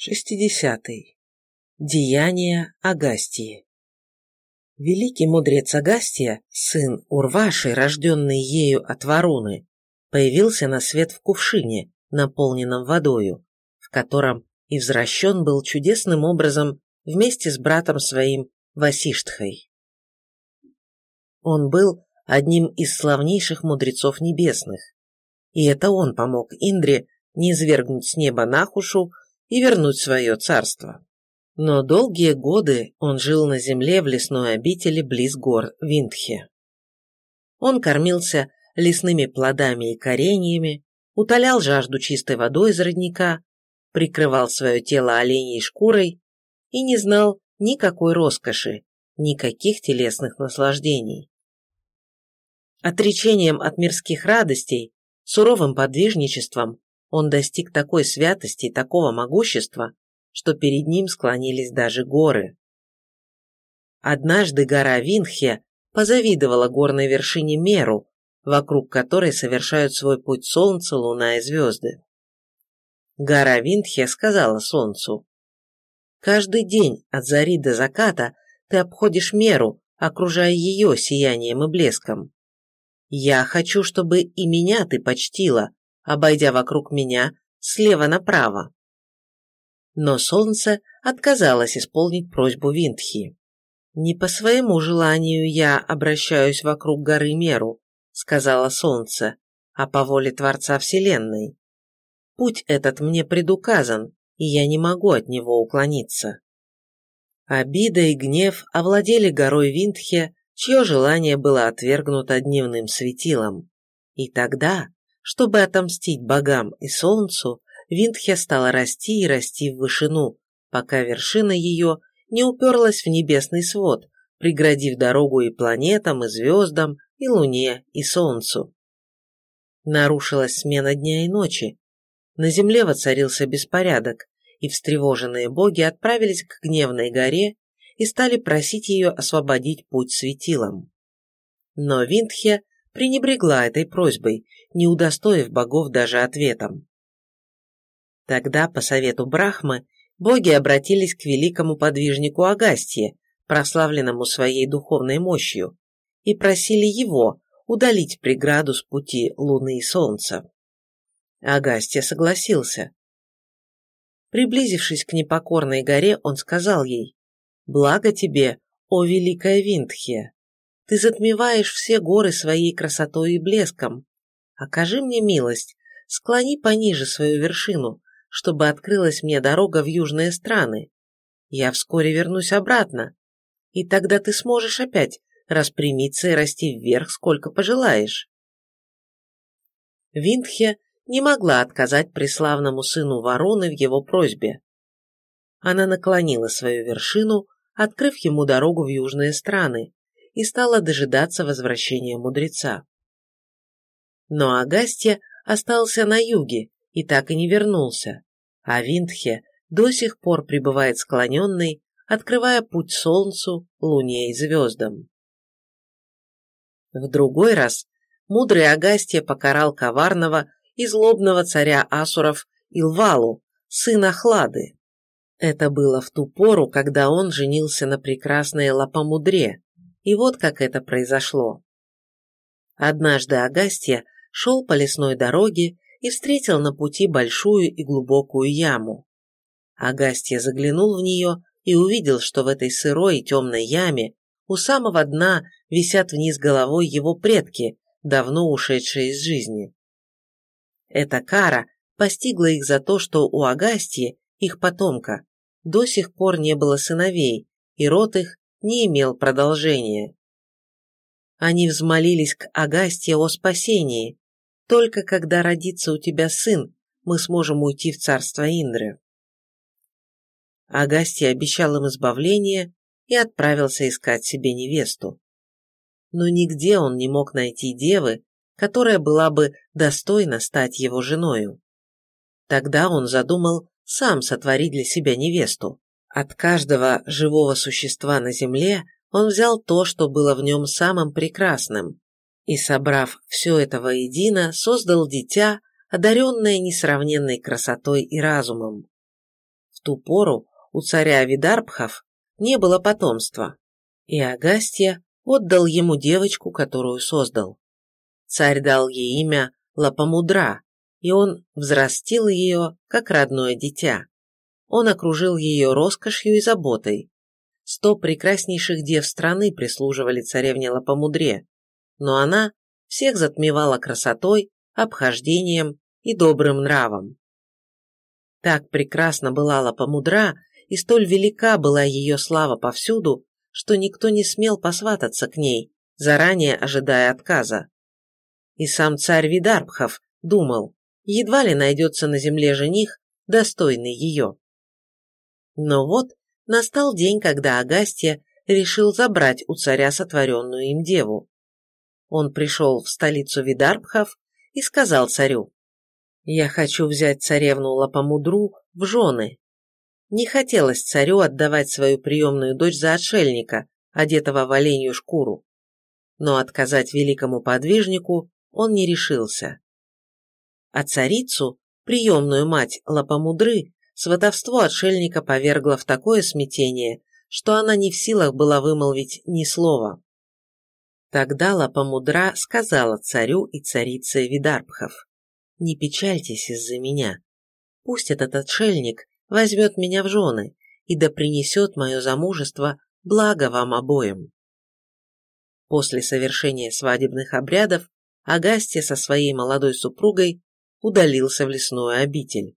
60. Деяния Агастии Великий мудрец Агастия, сын Урваши, рожденный ею от Варуны, появился на свет в кувшине, наполненном водою, в котором и возвращен был чудесным образом вместе с братом своим Васиштхой. Он был одним из славнейших мудрецов небесных, и это он помог Индре не свергнуть с неба Нахушу и вернуть свое царство. Но долгие годы он жил на земле в лесной обители близ гор Виндхе. Он кормился лесными плодами и кореньями, утолял жажду чистой водой из родника, прикрывал свое тело оленей шкурой и не знал никакой роскоши, никаких телесных наслаждений. Отречением от мирских радостей, суровым подвижничеством он достиг такой святости и такого могущества, что перед ним склонились даже горы. Однажды гора Винхе позавидовала горной вершине Меру, вокруг которой совершают свой путь солнце, луна и звезды. Гора Винхе сказала солнцу, «Каждый день от зари до заката ты обходишь Меру, окружая ее сиянием и блеском. Я хочу, чтобы и меня ты почтила, обойдя вокруг меня слева направо. Но солнце отказалось исполнить просьбу Виндхи. «Не по своему желанию я обращаюсь вокруг горы Меру», сказала солнце, «а по воле Творца Вселенной. Путь этот мне предуказан, и я не могу от него уклониться». Обида и гнев овладели горой Виндхе, чье желание было отвергнуто дневным светилом. И тогда чтобы отомстить богам и солнцу, Виндхе стала расти и расти в вышину, пока вершина ее не уперлась в небесный свод, преградив дорогу и планетам, и звездам, и луне, и солнцу. Нарушилась смена дня и ночи. На земле воцарился беспорядок, и встревоженные боги отправились к гневной горе и стали просить ее освободить путь светилам. Но Виндхе пренебрегла этой просьбой, не удостоив богов даже ответом. Тогда, по совету Брахмы, боги обратились к великому подвижнику Агастия, прославленному своей духовной мощью, и просили его удалить преграду с пути Луны и Солнца. Агастия согласился. Приблизившись к непокорной горе, он сказал ей, «Благо тебе, о великая Виндхия! Ты затмеваешь все горы своей красотой и блеском. Окажи мне милость, склони пониже свою вершину, чтобы открылась мне дорога в южные страны. Я вскоре вернусь обратно, и тогда ты сможешь опять распрямиться и расти вверх, сколько пожелаешь. Виндхе не могла отказать преславному сыну вороны в его просьбе. Она наклонила свою вершину, открыв ему дорогу в южные страны, и стала дожидаться возвращения мудреца. Но Агастья остался на юге и так и не вернулся, а Виндхе до сих пор пребывает склоненный, открывая путь солнцу, луне и звездам. В другой раз мудрый Агастья покарал коварного и злобного царя Асуров Илвалу, сына Хлады. Это было в ту пору, когда он женился на прекрасной Лапомудре, и вот как это произошло. Однажды Агастья шел по лесной дороге и встретил на пути большую и глубокую яму. Агастья заглянул в нее и увидел, что в этой сырой и темной яме у самого дна висят вниз головой его предки, давно ушедшие из жизни. Эта кара постигла их за то, что у Агастьи, их потомка, до сих пор не было сыновей, и род их не имел продолжения. Они взмолились к Агастье о спасении. Только когда родится у тебя сын, мы сможем уйти в царство Индры. Агастья обещал им избавление и отправился искать себе невесту. Но нигде он не мог найти девы, которая была бы достойна стать его женою. Тогда он задумал сам сотворить для себя невесту. От каждого живого существа на Земле он взял то, что было в нем самым прекрасным, и, собрав все это воедино, создал дитя, одаренное несравненной красотой и разумом. В ту пору у царя Видарбхов не было потомства, и Агастья отдал ему девочку, которую создал. Царь дал ей имя Лапамудра, и он взрастил ее, как родное дитя. Он окружил ее роскошью и заботой. Сто прекраснейших дев страны прислуживали царевне Лапамудре, но она всех затмевала красотой, обхождением и добрым нравом. Так прекрасно была Лапамудра, и столь велика была ее слава повсюду, что никто не смел посвататься к ней, заранее ожидая отказа. И сам царь Видарбхов думал, едва ли найдется на земле жених, достойный ее. Но вот настал день, когда Агастья решил забрать у царя сотворенную им деву. Он пришел в столицу Видарбхов и сказал царю, «Я хочу взять царевну Лапамудру в жены». Не хотелось царю отдавать свою приемную дочь за отшельника, одетого в оленью шкуру. Но отказать великому подвижнику он не решился. А царицу, приемную мать Лапамудры, сватовство отшельника повергло в такое смятение, что она не в силах была вымолвить ни слова. Тогда Лапамудра сказала царю и царице Видарбхов, «Не печальтесь из-за меня. Пусть этот отшельник возьмет меня в жены, и да принесет мое замужество благо вам обоим». После совершения свадебных обрядов Агастия со своей молодой супругой удалился в лесную обитель.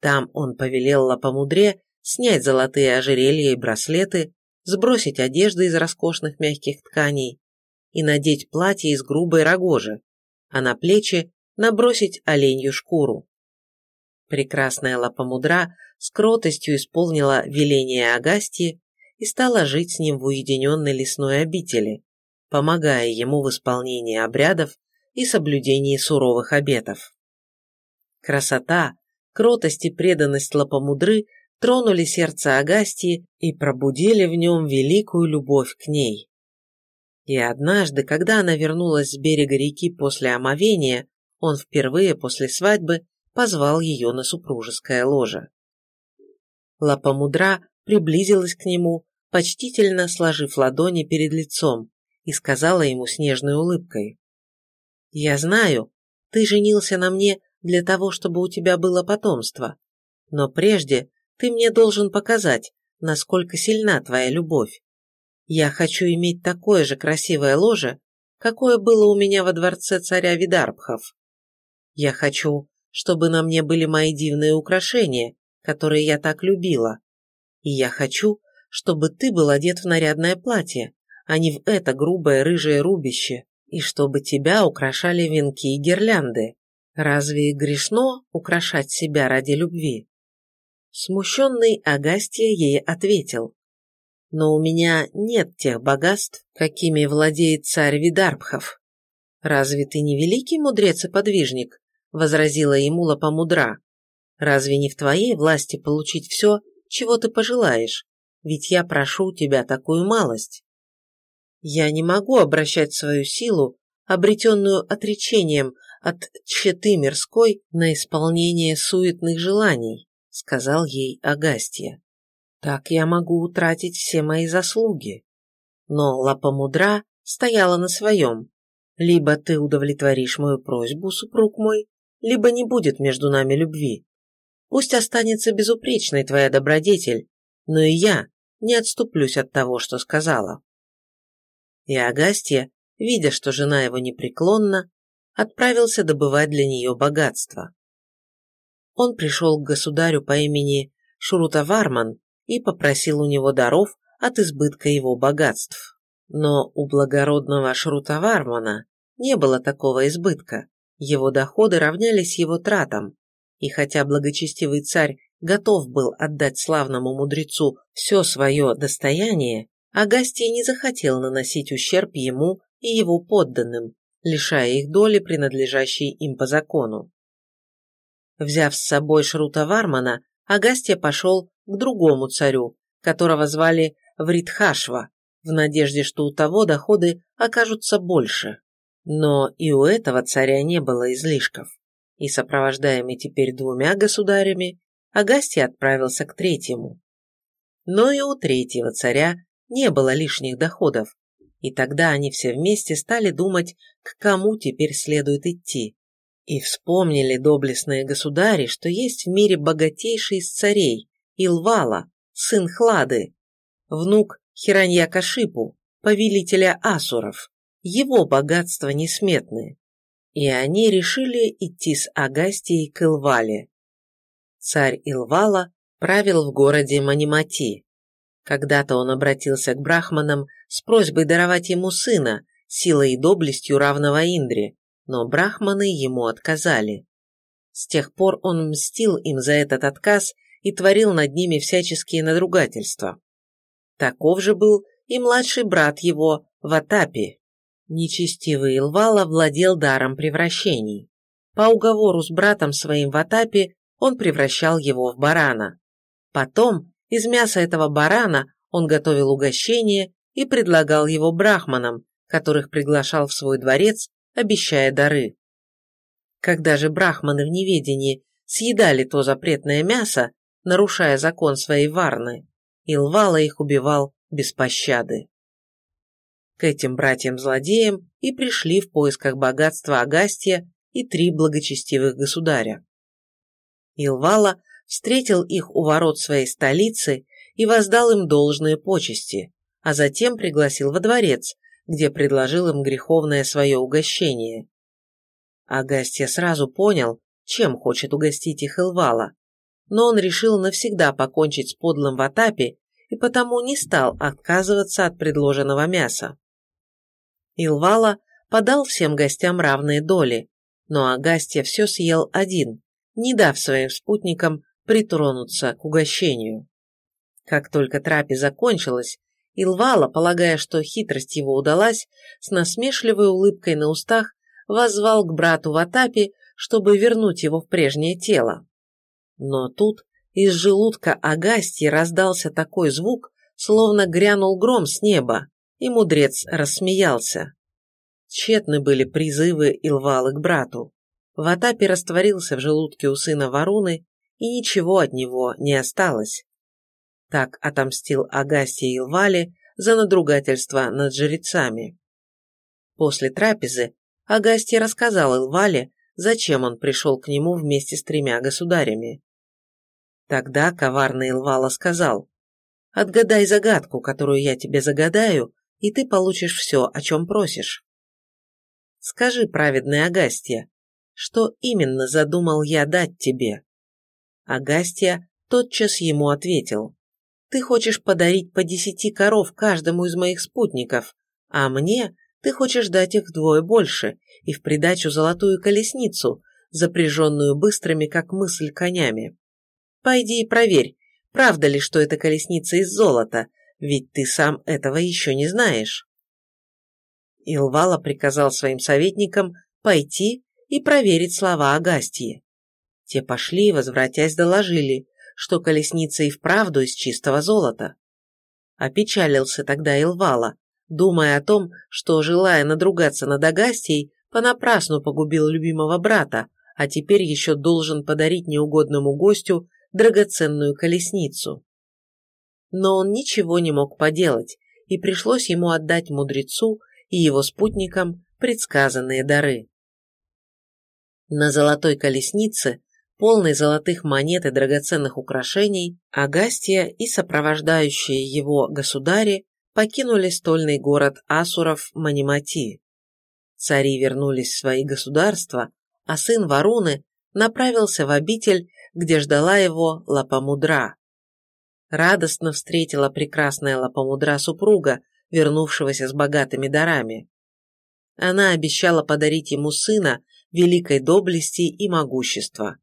Там он повелел Лапомудре снять золотые ожерелья и браслеты, сбросить одежды из роскошных мягких тканей и надеть платье из грубой рогожи, а на плечи набросить оленью шкуру. Прекрасная Лапомудра с кротостью исполнила веление Агастии и стала жить с ним в уединенной лесной обители, помогая ему в исполнении обрядов и соблюдении суровых обетов. Красота, кротость и преданность Лапомудры тронули сердце Агастии и пробудили в нем великую любовь к ней. И однажды, когда она вернулась с берега реки после омовения, он впервые после свадьбы позвал ее на супружеское ложе. Лапомудра приблизилась к нему, почтительно сложив ладони перед лицом, и сказала ему с нежной улыбкой. «Я знаю, ты женился на мне для того, чтобы у тебя было потомство, но прежде ты мне должен показать, насколько сильна твоя любовь. Я хочу иметь такое же красивое ложе, какое было у меня во дворце царя Видарбхов. Я хочу, чтобы на мне были мои дивные украшения, которые я так любила. И я хочу, чтобы ты был одет в нарядное платье, а не в это грубое рыжее рубище, и чтобы тебя украшали венки и гирлянды. Разве грешно украшать себя ради любви? Смущенный Агастия ей ответил. Но у меня нет тех богатств, какими владеет царь Видарбхов. Разве ты не великий мудрец и подвижник? возразила ему Лапомудра. Разве не в твоей власти получить все, чего ты пожелаешь? Ведь я прошу тебя такую малость. Я не могу обращать свою силу, обретенную отречением от тщеты мирской, на исполнение суетных желаний, сказал ей Агастья. Так я могу утратить все мои заслуги. Но Лапа стояла на своем. Либо ты удовлетворишь мою просьбу, супруг мой, либо не будет между нами любви. Пусть останется безупречной твоя добродетель, но и я не отступлюсь от того, что сказала и Агастья, видя, что жена его непреклонна, отправился добывать для нее богатство. Он пришел к государю по имени Шурутаварман и попросил у него даров от избытка его богатств. Но у благородного Шрутавармана не было такого избытка, его доходы равнялись его тратам, и хотя благочестивый царь готов был отдать славному мудрецу все свое достояние, Агастий не захотел наносить ущерб ему и его подданным, лишая их доли, принадлежащей им по закону. Взяв с собой Шрута Вармана, Агастия пошел к другому царю, которого звали Вритхашва, в надежде, что у того доходы окажутся больше. Но и у этого царя не было излишков, и сопровождаемый теперь двумя государями, Агастий отправился к третьему. Но и у третьего царя не было лишних доходов, и тогда они все вместе стали думать, к кому теперь следует идти. И вспомнили доблестные государи, что есть в мире богатейший из царей, Илвала, сын Хлады, внук Хираньяка-Шипу, повелителя Асуров. Его богатства несметные. И они решили идти с Агастией к Илвале. Царь Илвала правил в городе Манимати. Когда-то он обратился к брахманам с просьбой даровать ему сына, силой и доблестью равного Индре, но брахманы ему отказали. С тех пор он мстил им за этот отказ и творил над ними всяческие надругательства. Таков же был и младший брат его, Ватапи. Нечестивый Илвала владел даром превращений. По уговору с братом своим Ватапи он превращал его в барана. Потом из мяса этого барана он готовил угощение и предлагал его брахманам, которых приглашал в свой дворец, обещая дары. Когда же брахманы в неведении съедали то запретное мясо, нарушая закон своей варны, Илвала их убивал без пощады. К этим братьям-злодеям и пришли в поисках богатства Агастия и три благочестивых государя. Илвала встретил их у ворот своей столицы и воздал им должные почести, а затем пригласил во дворец, где предложил им греховное свое угощение. Агастия сразу понял, чем хочет угостить их Илвала, но он решил навсегда покончить с подлым Ватапи и потому не стал отказываться от предложенного мяса. Илвала подал всем гостям равные доли, но Агастья все съел один, не дав своим спутникам притронуться к угощению. Как только трапеза закончилась, Илвала, полагая, что хитрость его удалась, с насмешливой улыбкой на устах воззвал к брату Ватапи, чтобы вернуть его в прежнее тело. Но тут из желудка Агастии раздался такой звук, словно грянул гром с неба, и мудрец рассмеялся. Тщетны были призывы Илвалы к брату. Ватапи растворился в желудке у сына Варуны, и ничего от него не осталось. Так отомстил Агастия Илвале за надругательство над жрецами. После трапезы Агастий рассказал Илвале, зачем он пришел к нему вместе с тремя государями. Тогда коварный Илвала сказал, «Отгадай загадку, которую я тебе загадаю, и ты получишь все, о чем просишь». «Скажи, праведный Агастия, что именно задумал я дать тебе?» Агастия тотчас ему ответил, «Ты хочешь подарить по десяти коров каждому из моих спутников, а мне ты хочешь дать их вдвое больше и в придачу золотую колесницу, запряженную быстрыми, как мысль, конями. Пойди и проверь, правда ли, что эта колесница из золота, ведь ты сам этого еще не знаешь. Илвала приказал своим советникам пойти и проверить слова Агастии. Те пошли и, возвратясь, доложили, что колесница и вправду из чистого золота. Опечалился тогда Илвала, думая о том, что, желая надругаться над Агастией, понапрасну погубил любимого брата, а теперь еще должен подарить неугодному гостю драгоценную колесницу. Но он ничего не мог поделать, и пришлось ему отдать мудрецу и его спутникам предсказанные дары. На золотой колеснице, полной золотых монет и драгоценных украшений, Агастия и сопровождающие его государи покинули стольный город Асуров Манимати. Цари вернулись в свои государства, а сын Варуны направился в обитель где ждала его Лапамудра. Радостно встретила прекрасная Лапамудра супруга, вернувшегося с богатыми дарами. Она обещала подарить ему сына великой доблести и могущества.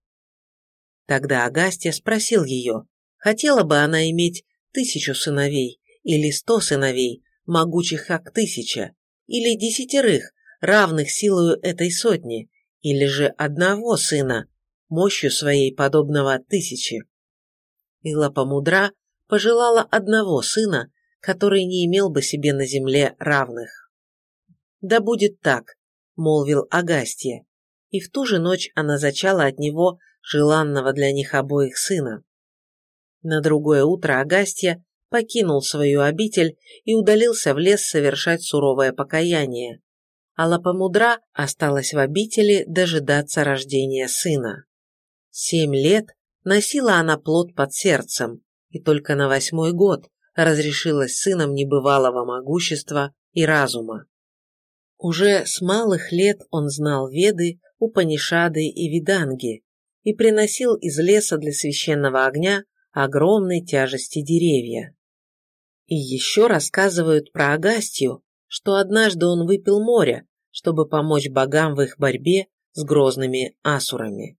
Тогда Агастия спросил ее, хотела бы она иметь тысячу сыновей или сто сыновей, могучих как тысяча, или десятерых, равных силою этой сотни, или же одного сына, мощью своей подобного тысячи. И Лапамудра пожелала одного сына, который не имел бы себе на земле равных. «Да будет так», — молвил Агастия, и в ту же ночь она зачала от него желанного для них обоих сына. На другое утро Агастья покинул свою обитель и удалился в лес совершать суровое покаяние, а Лапомудра осталась в обители дожидаться рождения сына. Семь лет носила она плод под сердцем, и только на восьмой год разрешилась сыном небывалого могущества и разума. Уже с малых лет он знал Веды, Упанишады и Виданги и приносил из леса для священного огня огромной тяжести деревья. И еще рассказывают про Агастью, что однажды он выпил море, чтобы помочь богам в их борьбе с грозными асурами.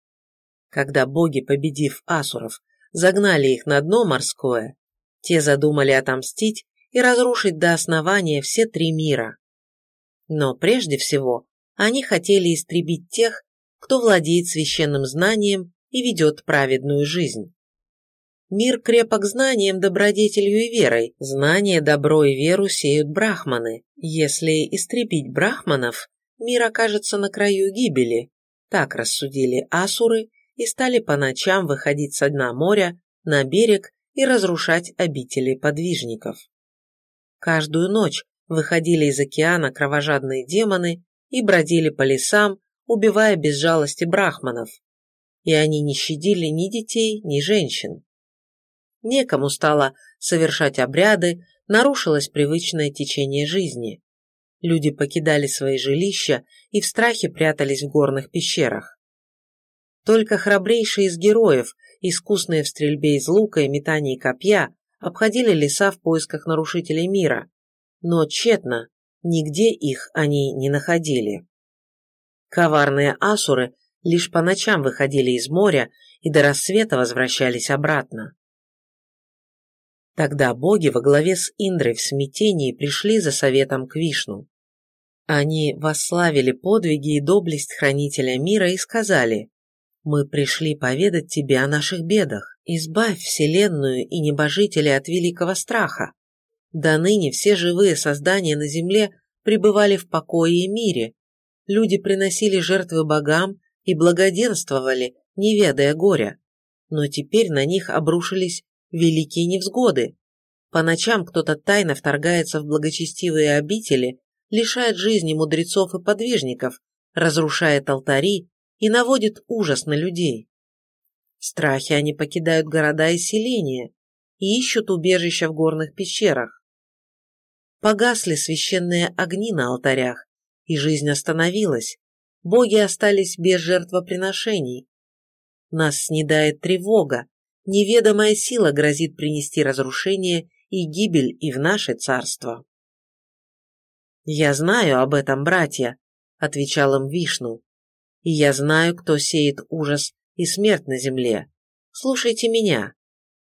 Когда боги, победив асуров, загнали их на дно морское, те задумали отомстить и разрушить до основания все три мира. Но прежде всего они хотели истребить тех, кто владеет священным знанием и ведет праведную жизнь. Мир крепок знанием, добродетелью и верой. Знание, добро и веру сеют брахманы. Если истребить брахманов, мир окажется на краю гибели. Так рассудили асуры и стали по ночам выходить со дна моря на берег и разрушать обители подвижников. Каждую ночь выходили из океана кровожадные демоны и бродили по лесам, убивая без жалости брахманов. И они не щадили ни детей, ни женщин некому стало совершать обряды, нарушилось привычное течение жизни. Люди покидали свои жилища и в страхе прятались в горных пещерах. Только храбрейшие из героев, искусные в стрельбе из лука и метании копья, обходили леса в поисках нарушителей мира, но тщетно, нигде их они не находили. Коварные асуры лишь по ночам выходили из моря и до рассвета возвращались обратно. Тогда боги во главе с Индрой в смятении пришли за советом к Вишну. Они восславили подвиги и доблесть хранителя мира и сказали «Мы пришли поведать тебе о наших бедах, избавь Вселенную и небожители от великого страха. До ныне все живые создания на земле пребывали в покое и мире, люди приносили жертвы богам и благоденствовали, не ведая горя, но теперь на них обрушились великие невзгоды. По ночам кто-то тайно вторгается в благочестивые обители, лишает жизни мудрецов и подвижников, разрушает алтари и наводит ужас на людей. В страхе они покидают города и селения и ищут убежища в горных пещерах. Погасли священные огни на алтарях, и жизнь остановилась. Боги остались без жертвоприношений. Нас снедает тревога, неведомая сила грозит принести разрушение и гибель и в наше царство. «Я знаю об этом, братья», — отвечал им Вишну, «и я знаю, кто сеет ужас и смерть на земле. Слушайте меня.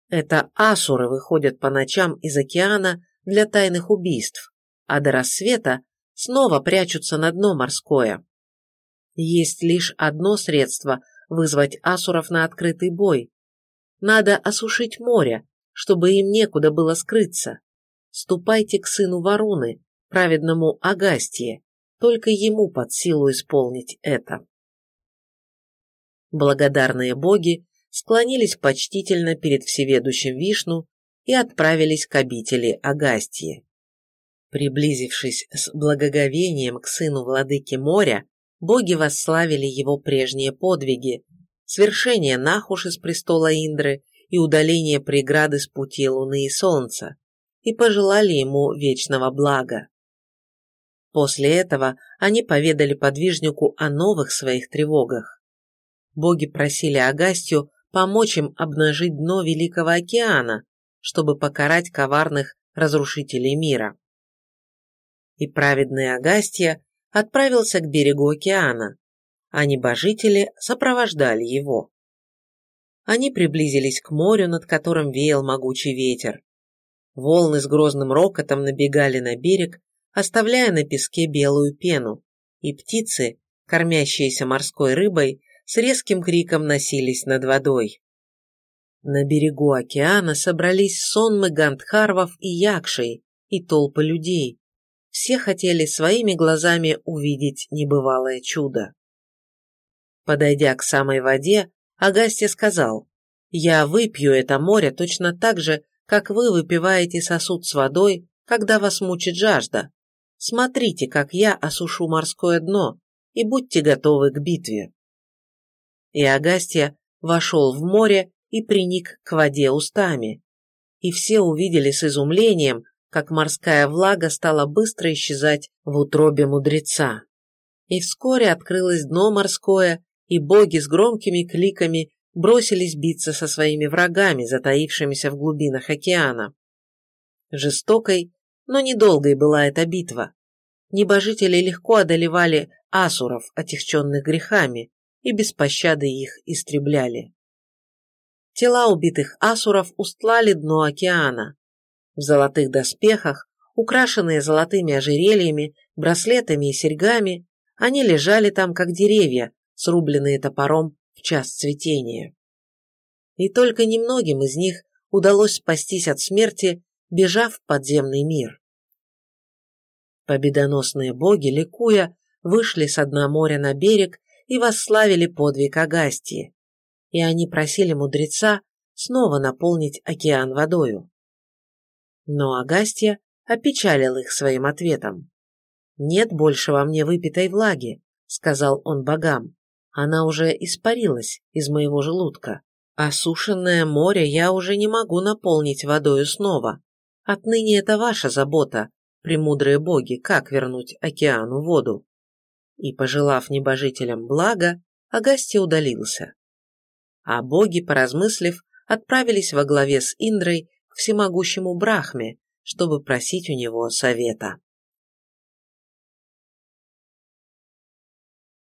Это асуры выходят по ночам из океана для тайных убийств, а до рассвета снова прячутся на дно морское. Есть лишь одно средство вызвать асуров на открытый бой, надо осушить море, чтобы им некуда было скрыться. Ступайте к сыну Варуны, праведному Агастье, только ему под силу исполнить это. Благодарные боги склонились почтительно перед всеведущим Вишну и отправились к обители Агастье. Приблизившись с благоговением к сыну владыки моря, боги восславили его прежние подвиги, свершение Нахуш из престола Индры и удаление преграды с пути Луны и Солнца, и пожелали ему вечного блага. После этого они поведали подвижнику о новых своих тревогах. Боги просили Агастью помочь им обнажить дно Великого океана, чтобы покарать коварных разрушителей мира. И праведный Агастья отправился к берегу океана, а небожители сопровождали его. Они приблизились к морю, над которым веял могучий ветер. Волны с грозным рокотом набегали на берег, оставляя на песке белую пену, и птицы, кормящиеся морской рыбой, с резким криком носились над водой. На берегу океана собрались сонмы гандхарвов и якшей, и толпы людей. Все хотели своими глазами увидеть небывалое чудо. Подойдя к самой воде, Агастия сказал, «Я выпью это море точно так же, как вы выпиваете сосуд с водой, когда вас мучит жажда. Смотрите, как я осушу морское дно, и будьте готовы к битве». И Агастия вошел в море и приник к воде устами. И все увидели с изумлением, как морская влага стала быстро исчезать в утробе мудреца. И вскоре открылось дно морское, и боги с громкими кликами бросились биться со своими врагами, затаившимися в глубинах океана. Жестокой, но недолгой была эта битва. Небожители легко одолевали асуров, отягченных грехами, и без пощады их истребляли. Тела убитых асуров устлали дно океана. В золотых доспехах, украшенные золотыми ожерельями, браслетами и серьгами, они лежали там, как деревья, срубленные топором в час цветения. И только немногим из них удалось спастись от смерти, бежав в подземный мир. Победоносные боги, ликуя, вышли с дна моря на берег и восславили подвиг Агастии. И они просили мудреца снова наполнить океан водою. Но Агастия опечалил их своим ответом. «Нет больше во мне выпитой влаги», — сказал он богам. «Она уже испарилась из моего желудка. Осушенное море я уже не могу наполнить водою снова. Отныне это ваша забота, премудрые боги, как вернуть океану воду». И, пожелав небожителям блага, Агастия удалился. А боги, поразмыслив, отправились во главе с Индрой всемогущему Брахме, чтобы просить у него совета.